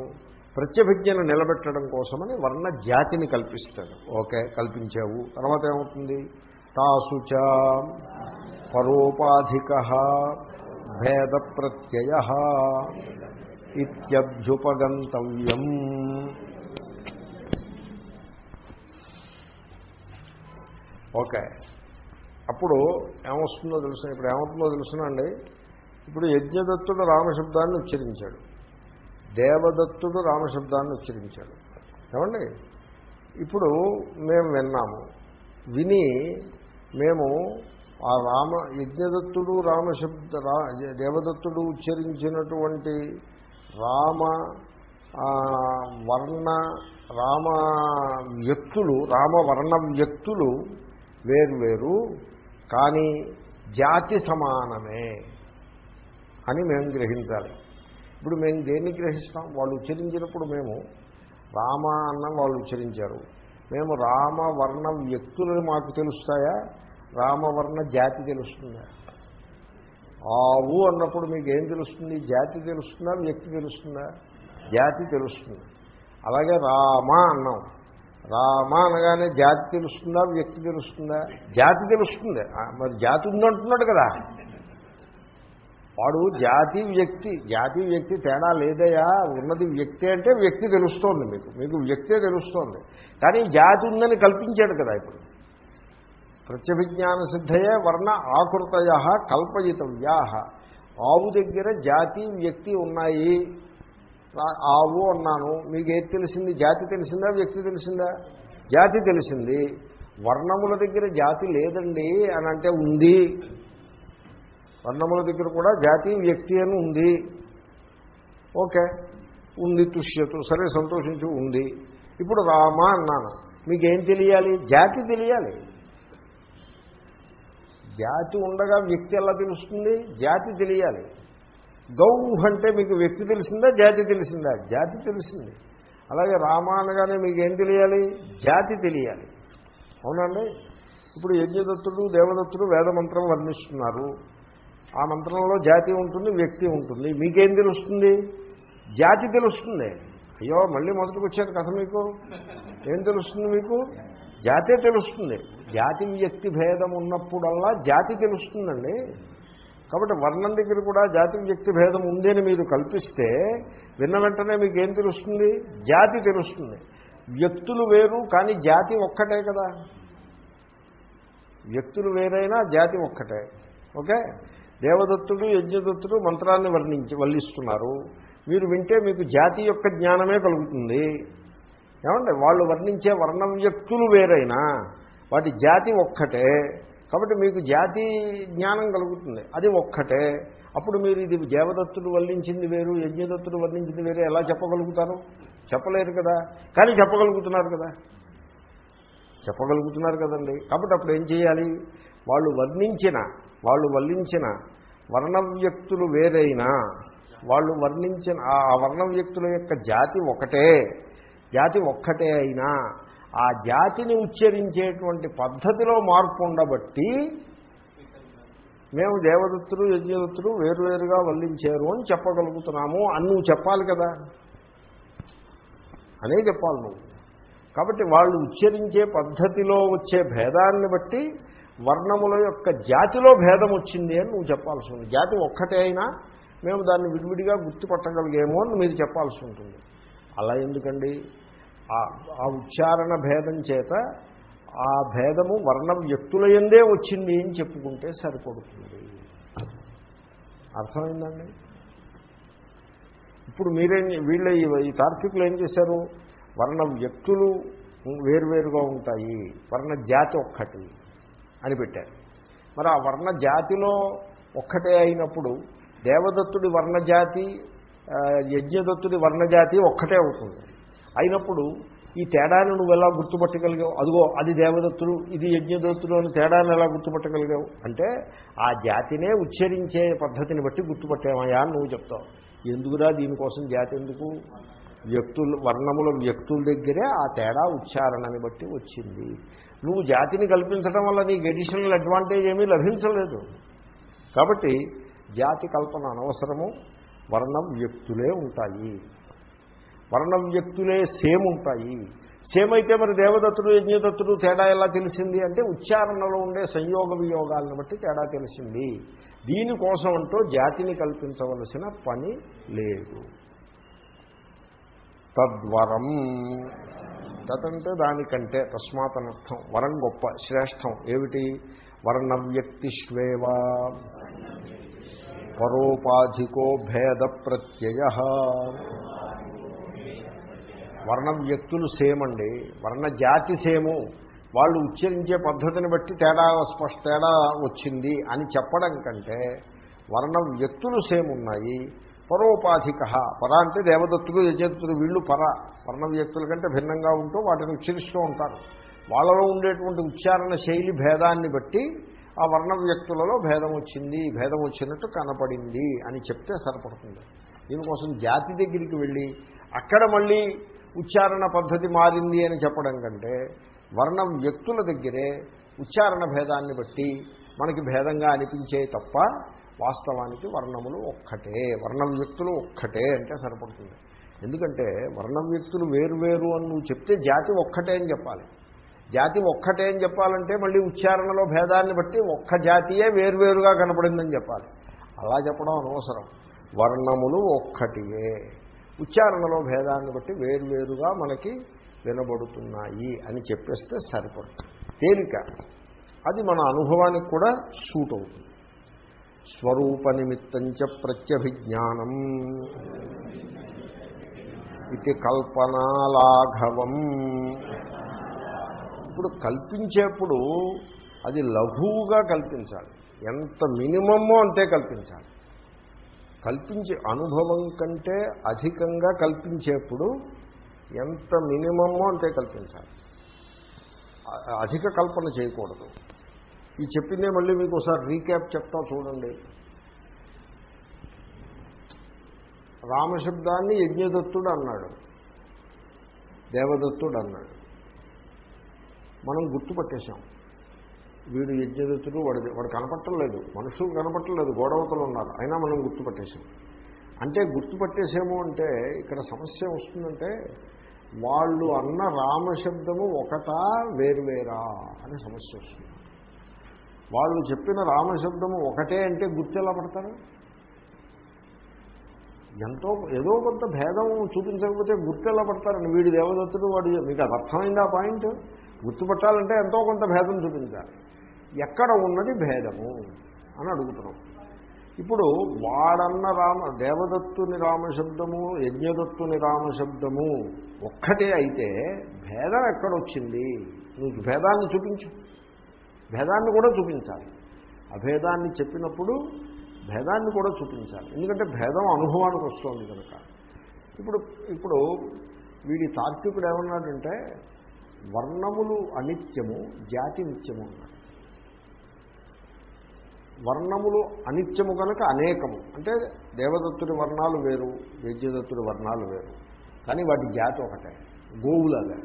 ప్రత్యభిజ్ఞను నిలబెట్టడం కోసమని వర్ణ జాతిని కల్పిస్తాడు. ఓకే కల్పించావు. తర్వాత ఏమవుతుంది? తాసుచ పరోపాధిక భేద ప్రత్యయ ఇత్యభ్యుపగంతవ్యం ఓకే. అప్పుడు ఏమొస్తుందో తెలుసు? ఇప్పుడు ఏమవుతుందో తెలుసునండి ఇప్పుడు యజ్ఞదత్తుడు రామశబ్దాన్ని ఉచ్చరించాడు. దేవదత్తుడు రామశబ్దాన్ని ఉచ్చరించాడు. ఏమండి? ఇప్పుడు మేము విన్నాము. విని మేము ఆ రామ యజ్ఞదత్తుడు రామశబ్ద రా దేవదత్తుడు ఉచ్చరించినటువంటి రామ వర్ణ రామ వ్యక్తులు రామవర్ణ వ్యక్తులు వేరు వేరు కానీ జాతి సమానమే అని మేము గ్రహించాలి. ఇప్పుడు మేము దేన్ని గ్రహిస్తాం? వాళ్ళు ఉచ్చరించినప్పుడు మేము రామ అన్న వాళ్ళు ఉచ్చరించారు. మేము రామ వర్ణ వ్యక్తులని మాకు తెలుస్తాయా? రామవర్ణ జాతి తెలుస్తుందా? ఆవు అన్నప్పుడు మీకు ఏం తెలుస్తుంది? జాతి తెలుస్తుందా? వ్యక్తి తెలుస్తుందా? జాతి తెలుస్తుంది. అలాగే రామ అన్నాం. రామ అనగానే జాతి తెలుస్తుందా వ్యక్తి తెలుస్తుందా? జాతి తెలుస్తుంది. ఆ, మరి జాతి ఉందంటున్నాడు కదా. వాడు జాతి వ్యక్తి. జాతి వ్యక్తి తేడా లేదయా ఉన్నది వ్యక్తి అంటే వ్యక్తి తెలుస్తోంది మీకు. మీకు వ్యక్తే తెలుస్తోంది. కానీ జాతి ఉందని కల్పించాడు కదా ఇప్పుడు. ప్రత్యభిజ్ఞాన సిద్ధయే వర్ణ ఆకృతయ కల్పయితవ్యా. ఆవు దగ్గర జాతి వ్యక్తి ఉన్నాయి. ఆవు అన్నాను. మీకు ఏది తెలిసింది? జాతి తెలిసిందా? వ్యక్తి తెలిసిందా? జాతి తెలిసింది. వర్ణముల దగ్గర జాతి లేదండి అని అంటే ఉంది. వర్ణముల దగ్గర కూడా జాతి వ్యక్తి అని ఉంది. ఓకే. ఉంది తుష్యతు. సరే సంతోషించు ఉంది. ఇప్పుడు రామ అన్నాను. మీకేం తెలియాలి? జాతి తెలియాలి. జాతి ఉండగా వ్యక్తి ఎలా తెలుస్తుంది? జాతి తెలియాలి. గౌ అంటే మీకు వ్యక్తి తెలిసిందా జాతి తెలిసిందా? జాతి తెలిసింది. అలాగే రామ అనగానే మీకు ఏం తెలియాలి? జాతి తెలియాలి. అవునండి? ఇప్పుడు యజ్ఞదత్తుడు దేవదత్తుడు వేదమంత్రం వర్ణిస్తున్నారు. ఆ మంత్రంలో జాతి ఉంటుంది వ్యక్తి ఉంటుంది. మీకేం తెలుస్తుంది? జాతి తెలుస్తుంది. అయ్యో మళ్ళీ మొదటికి వచ్చారు కథ మీకు. ఏం తెలుస్తుంది మీకు? జాతే తెలుస్తుంది. జాతి వ్యక్తి భేదం ఉన్నప్పుడల్లా జాతి తెలుస్తుందండి. కాబట్టి వర్ణం దగ్గర కూడా జాతి వ్యక్తి భేదం ఉంది అని మీరు కల్పిస్తే విన్న వెంటనే మీకు ఏం తెలుస్తుంది? జాతి తెలుస్తుంది. వ్యక్తులు వేరు కానీ జాతి ఒక్కటే కదా. వ్యక్తులు వేరైనా జాతి ఒక్కటే. ఓకే? దేవదత్తుడు యజ్ఞదత్తుడు మంత్రాన్ని వర్ణించి వల్లిస్తున్నారు. మీరు వింటే మీకు జాతి యొక్క జ్ఞానమే కలుగుతుంది. ఏమంటే వాళ్ళు వర్ణించే వర్ణ వ్యక్తులు వేరైనా వాటి జాతి ఒక్కటే. కాబట్టి మీకు జాతి జ్ఞానం కలుగుతుంది. అది ఒక్కటే. అప్పుడు మీరు ఇది దేవదత్తుడు వర్ణించింది వేరు యజ్ఞదత్తుడు వర్ణించింది వేరు ఎలా చెప్పగలుగుతారు? చెప్పలేరు కదా. కానీ చెప్పగలుగుతున్నారు కదా. చెప్పగలుగుతున్నారు కదండి. కాబట్టి అప్పుడు ఏం చేయాలి? వాళ్ళు వర్ణించిన వాళ్ళు వర్ణించిన వర్ణ వ్యక్తులు వేరైనా వాళ్ళు వర్ణించిన ఆ వర్ణ వ్యక్తుల యొక్క జాతి ఒకటే. జాతి ఒక్కటే అయినా ఆ జాతిని ఉచ్చరించేటువంటి పద్ధతిలో మార్పు ఉండబట్టి మేము దేవదత్తులు యజ్ఞదత్తులు వేరువేరుగా వల్లించారు అని చెప్పగలుగుతున్నాము. అని నువ్వు చెప్పాలి కదా. అనే చెప్పాలి నువ్వు. కాబట్టి వాళ్ళు ఉచ్చరించే పద్ధతిలో వచ్చే భేదాన్ని బట్టి వర్ణముల యొక్క జాతిలో భేదం వచ్చింది అని నువ్వు చెప్పాల్సి ఉంది జాతి ఒక్కటే అయినా మేము దాన్ని విడివిడిగా గుర్తుపట్టగలిగేమో అని మీరు చెప్పాల్సి ఉంటుంది. అలా ఎందుకండి? ఆ- ఉచ్చారణ భేదం చేత ఆ భేదము వర్ణ వ్యక్తుల ఎందే వచ్చింది అని చెప్పుకుంటే సరిపడుతుంది. అర్థమైందండి? ఇప్పుడు మీరేం వీళ్ళ ఈ- తార్కికులు ఏం చేశారు? వర్ణ వ్యక్తులు వేరువేరుగా ఉంటాయి. వర్ణ జాతి ఒక్కటి అని పెట్టారు. మరి ఆ వర్ణ జాతిలో ఒక్కటే అయినప్పుడు దేవదత్తుడి వర్ణజాతి యజ్ఞదత్తుడి వర్ణజాతి ఒక్కటే అవుతుంది. అయినప్పుడు ఈ తేడాను నువ్వు ఎలా గుర్తుపట్టగలిగావు? అదిగో అది దేవదత్తుడు ఇది యజ్ఞదత్తుడు అని తేడాను ఎలా గుర్తుపట్టగలిగావు? అంటే ఆ జాతినే ఉచ్చరించే పద్ధతిని బట్టి గుర్తుపట్టామయ్యా అని నువ్వు చెప్తావు. ఎందుకురా దీనికోసం జాతి ఎందుకు? వ్యక్తులు వర్ణముల వ్యక్తుల దగ్గరే ఆ తేడా ఉచ్చారణని బట్టి వచ్చింది. నువ్వు జాతిని కల్పించడం వల్ల నీకు ఎడిషనల్ అడ్వాంటేజ్ ఏమీ లభించలేదు. కాబట్టి జాతి కల్పన అనవసరము వర్ణం వ్యక్తులే ఉంటాయి. వర్ణ వ్యక్తులే సేమ్ ఉంటాయి సేమ్ అయితే మరి దేవదత్తుడు యజ్ఞదత్తుడు తేడా ఎలా తెలిసింది అంటే ఉచ్చారణలో ఉండే సంయోగ వియోగాలను బట్టి తేడా తెలిసింది. దీనికోసం అంటూ జాతిని కల్పించవలసిన పని లేదు. తద్వరం తదంటే దానికంటే తస్మాత్ అనర్థం వరం గొప్ప శ్రేష్టం. ఏమిటి? వర్ణవ్యక్తిష్వేవా పరోపాధికో భేద ప్రత్యయ. వర్ణ వ్యక్తులు సేమ్ అండి. వర్ణ జాతి సేము. వాళ్ళు ఉచ్చరించే పద్ధతిని బట్టి తేడా స్పష్ట తేడా వచ్చింది అని చెప్పడం కంటే వర్ణ వ్యక్తులు సేమ్ ఉన్నాయి. పరోపాధిక. పర అంటే దేవదత్తులు యజత్తులు వీళ్ళు పర. వర్ణ వ్యక్తుల కంటే భిన్నంగా ఉంటూ వాటిని ఉచ్చరిస్తూ ఉంటారు. వాళ్ళలో ఉండేటువంటి ఉచ్చారణ శైలి భేదాన్ని బట్టి ఆ వర్ణ వ్యక్తులలో భేదం వచ్చింది భేదం వచ్చినట్టు కనపడింది అని చెప్తే సరిపడుతుంది. దీనికోసం జాతి దగ్గరికి వెళ్ళి అక్కడ మళ్ళీ ఉచ్చారణ పద్ధతి మారింది అని చెప్పడం కంటే వర్ణం వ్యక్తుల దగ్గరే ఉచ్చారణ భేదాన్ని బట్టి మనకి భేదంగా అనిపించే తప్ప వాస్తవానికి వర్ణములు ఒక్కటే వర్ణం వ్యక్తులు ఒక్కటే అంటే సరిపడుతుంది. ఎందుకంటే వర్ణం వ్యక్తులు వేరు అని నువ్వు చెప్తే జాతి ఒక్కటే అని చెప్పాలి. జాతి ఒక్కటే అని చెప్పాలంటే మళ్ళీ ఉచ్చారణలో భేదాన్ని బట్టి ఒక్క జాతియే వేరువేరుగా కనపడిందని చెప్పాలి. అలా చెప్పడం అనవసరం. వర్ణములు ఒక్కటియే. ఉచ్చారణలో భేదాన్ని బట్టి వేరువేరుగా మనకి వినబడుతున్నాయి అని చెప్పేస్తే సరిపడుతుంది తేలిక. అది మన అనుభవానికి కూడా సూట్ అవుతుంది. స్వరూప నిమిత్తంచ ప్రత్యభిజ్ఞానం. ఇది కల్పనాలాఘవం. ఇప్పుడు కల్పించేప్పుడు అది లఘువుగా కల్పించాలి. ఎంత మినిమమ్మో అంతే కల్పించాలి. కల్పించే అనుభవం కంటే అధికంగా కల్పించేప్పుడు ఎంత మినిమమ్మో అంతే కల్పించాలి. అధిక కల్పన చేయకూడదు. ఈ చెప్పిందే మళ్ళీ మీకు ఒకసారి రీక్యాప్ చెప్తా చూడండి. రామశబ్దాన్ని యజ్ఞదత్తుడు అన్నాడు. దేవదత్తుడు అన్నాడు. మనం గుర్తుపట్టేశాం. వీడు యజ్ఞదత్తుడు వాడి వాడు కనపట్టలేదు మనుషులు కనపట్టలేదు గోడవతలు ఉన్నారు అయినా మనం గుర్తుపట్టేసాం అంటే గుర్తుపట్టేసేమో అంటే ఇక్కడ సమస్య వస్తుందంటే వాళ్ళు అన్న రామశబ్దము ఒకటా వేరువేరా అనే సమస్య వస్తుంది. వాళ్ళు చెప్పిన రామశబ్దము ఒకటే అంటే గుర్తు ఎలా పడతారు? ఎంతో ఏదో కొంత భేదం చూపించకపోతే గుర్తు ఎలా పడతారండి? వీడి దేవదత్తుడు వాడు మీకు అది అర్థమైంది ఆ పాయింట్? గుర్తుపట్టాలంటే ఎంతో కొంత భేదం చూపించాలి. ఎక్కడ ఉన్నది భేదము అని అడుగుతున్నాం. ఇప్పుడు వాడన్న రామ దేవదత్తుని రామశబ్దము యజ్ఞదత్తుని రామశబ్దము ఒక్కటే అయితే భేదం ఎక్కడొచ్చింది? నువ్వు భేదాన్ని చూపించు. భేదాన్ని కూడా చూపించాలి. అభేదాన్ని చెప్పినప్పుడు భేదాన్ని కూడా చూపించాలి. ఎందుకంటే భేదం అనుభవానికి వస్తుంది కనుక. ఇప్పుడు ఇప్పుడు వీడి తార్కికుడు ఏమన్నాడంటే వర్ణములు అనిత్యము జాతి నిత్యము అన్నాడు. వర్ణములు అనిత్యము కనుక అనేకము. అంటే దేవదత్తుడి వర్ణాలు వేరు వైద్యదత్తుడి వర్ణాలు వేరు. కానీ వాటి జాతి ఒకటే గోవులాగా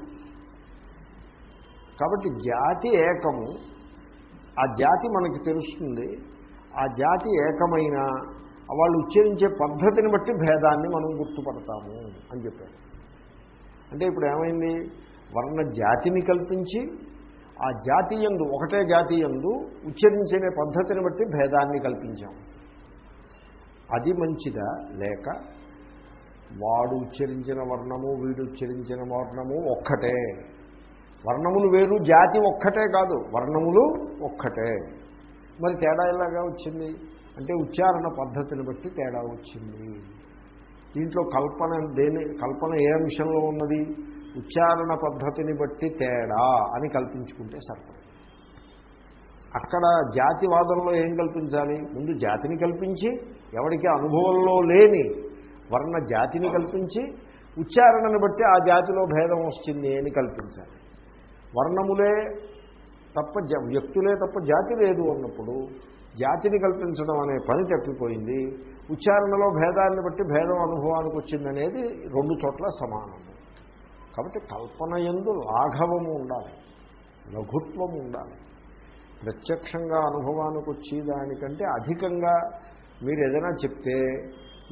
కాబట్టి జాతి ఏకము. ఆ జాతి మనకి తెలుస్తుంది. ఆ జాతి ఏకమైన వాళ్ళు ఉచ్చరించే పద్ధతిని బట్టి భేదాన్ని మనం గుర్తుపడతాము అని చెప్పారు. అంటే ఇప్పుడు ఏమైంది? వర్ణ జాతిని కల్పించి ఆ జాతీయందు ఒకటే జాతీయందు ఉచ్చరించే పద్ధతిని బట్టి భేదాన్ని కల్పించాం. అది మంచిదా? లేక వాడు ఉచ్చరించిన వర్ణము వీడు ఉచ్చరించిన వర్ణము ఒక్కటే. వర్ణములు వేరు జాతి ఒక్కటే కాదు వర్ణములు ఒక్కటే. మరి తేడా ఇలాగా వచ్చింది? అంటే ఉచ్చారణ పద్ధతిని బట్టి తేడా వచ్చింది. దీంట్లో కల్పన దేని కల్పన ఏ అంశంలో ఉన్నది? ఉచ్చారణ పద్ధతిని బట్టి తేడా అని కల్పించుకుంటే సరిపడు అక్కడ జాతివాదంలో ఏం కల్పించాలి? ముందు జాతిని కల్పించి ఎవరికి అనుభవంలో లేని వర్ణ జాతిని కల్పించి ఉచ్చారణను బట్టి ఆ జాతిలో భేదం వస్తుంది అని కల్పించాలి. వర్ణములే తప్ప జ- వ్యక్తులే తప్ప జాతి లేదు అన్నప్పుడు జాతిని కల్పించడం అనే పని తప్పిపోయింది. ఉచ్చారణలో భేదాన్ని బట్టి భేదం అనుభవానికి వచ్చిందనేది రెండు చోట్ల సమానము. కాబట్టి కల్పన ఎందు లాఘవము ఉండాలి లఘుత్వము ఉండాలి. ప్రత్యక్షంగా అనుభవానికి వచ్చి దానికంటే అధికంగా మీరు ఏదైనా చెప్తే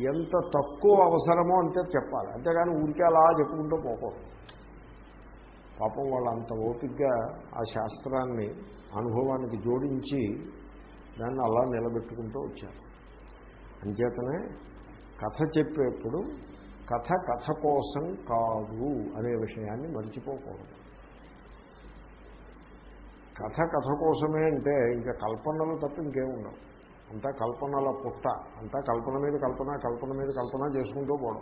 ఎంత తక్కువ అవసరమో అంతే చెప్పాలి. అంతేగాని ఊరికే అలా చెప్పుకుంటూ పోకూడదు. పాపం వాళ్ళు అంత ఓపికగా ఆ శాస్త్రాన్ని అనుభవానికి జోడించి దాన్ని అలా నిలబెట్టుకుంటూ వచ్చారు. అంచేతనే కథ చెప్పేప్పుడు కథ కథ కోసం కాదు అనే విషయాన్ని మర్చిపోకూడదు. కథ కథ కోసమే అంటే ఇంకా కల్పనలు తప్ప ఇంకేం ఉండవు. అంతా కల్పనల పుట్ట. అంతా కల్పన మీద కల్పన కల్పన మీద కల్పన చేసుకుంటూ పోవడం.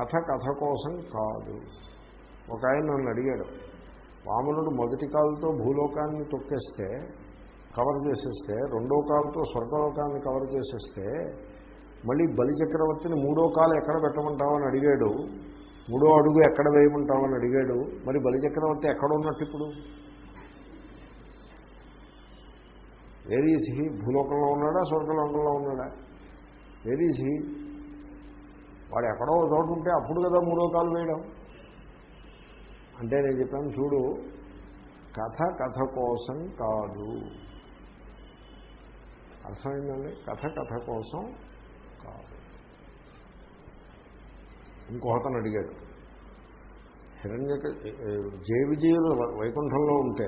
కథ కథ కోసం కాదు. ఒక ఆయన నన్ను అడిగాడు వామనుడు మొదటి కాలుతో భూలోకాన్ని తొక్కేస్తే కవర్ చేసేస్తే రెండో కాలుతో స్వర్గలోకాన్ని కవర్ చేసేస్తే మళ్ళీ బలిచక్రవర్తిని మూడో కాలు ఎక్కడ పెట్టమంటామని అడిగాడు. మూడో అడుగు ఎక్కడ వేయమంటామని అడిగాడు. మరి బలిచక్రవర్తి ఎక్కడ ఉన్నట్టు ఇప్పుడు? వేర్ ఈజ్ హీ భూలోకంలో ఉన్నాడా? స్వర్గలోకంలో ఉన్నాడా? వేర్ ఈజ్ హీ వాడు ఎక్కడో చోటు ఉంటే అప్పుడు కదా మూడో కాలు వేయడం. అంటే నేను చెప్పాను చూడు కథ కథ కోసం కాదు. అర్థమైందండి? కథ కథ కోసం కాదు. ఇంకొకతను అడిగాడు హిరణ్య జయ వైకుంఠంలో ఉంటే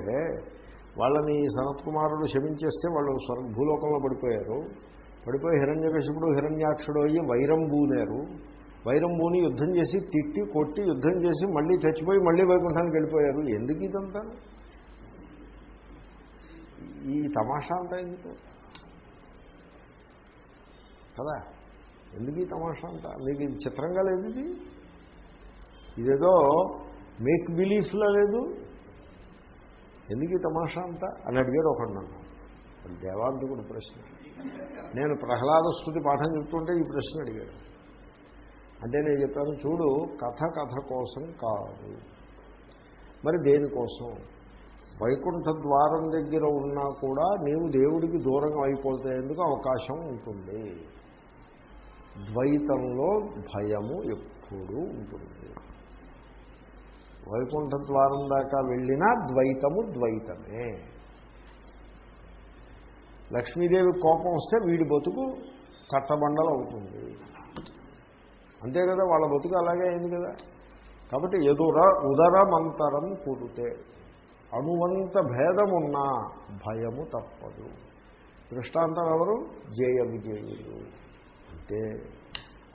వాళ్ళని సనత్కుమారుడు శమించేస్తే వాళ్ళు స్వర్భూలోకంలో పడిపోయారు. పడిపోయి హిరణ్యకశిపుడు హిరణ్యాక్షుడు అయ్యి వైరం బూనారు వైరం బూని యుద్ధం చేసి తిట్టి కొట్టి యుద్ధం చేసి మళ్ళీ చచ్చిపోయి మళ్ళీ వైకుంఠానికి వెళ్ళిపోయారు. ఎందుకు ఇదంతా? ఈ తమాషా అంతా ఎందుకు? కదా? ఎందుకు ఈ తమాషా అంతా? మీకు ఇది చిత్రంగా లేదు ఇది? ఇదేదో మేక్ బిలీఫ్లో లేదు? ఎందుకు ఈ తమాషా అంట అని అడిగాడు ఒకడు నన్ను. దేవాంతకుడు ప్రశ్న. నేను ప్రహ్లాద స్థుతి పాఠం చెప్తుంటే ఈ ప్రశ్న అడిగాడు అంటే నేను చెప్పాను చూడు కథ కథ కోసం కాదు. మరి దేనికోసం వైకుంఠ ద్వారం దగ్గర ఉన్నా కూడా నీవు దేవుడికి దూరంగా అయిపోతేందుకు అవకాశం ఉంటుంది? ద్వైతంలో భయము ఎప్పుడూ ఉంటుంది. వైకుంఠ ద్వారం దాకా వెళ్ళినా ద్వైతము ద్వైతమే. లక్ష్మీదేవి కోపం వస్తే వీడి బతుకు చట్టబండలు అవుతుంది. అంతే కదా వాళ్ళ బతుకు అలాగే అయింది కదా. కాబట్టి ఎదుర ఉదరమంతరం కూడితే అణువంత భేదమున్నా భయము తప్పదు. దృష్టాంతం ఎవరు? జయ విజయులు. అంటే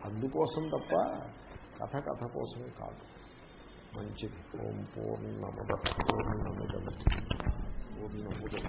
అందుకోసం తప్ప కథ కథ కోసం కాదు మంచిది ఓం పూర్ణమద పూర్ణముదం పూర్ణముదం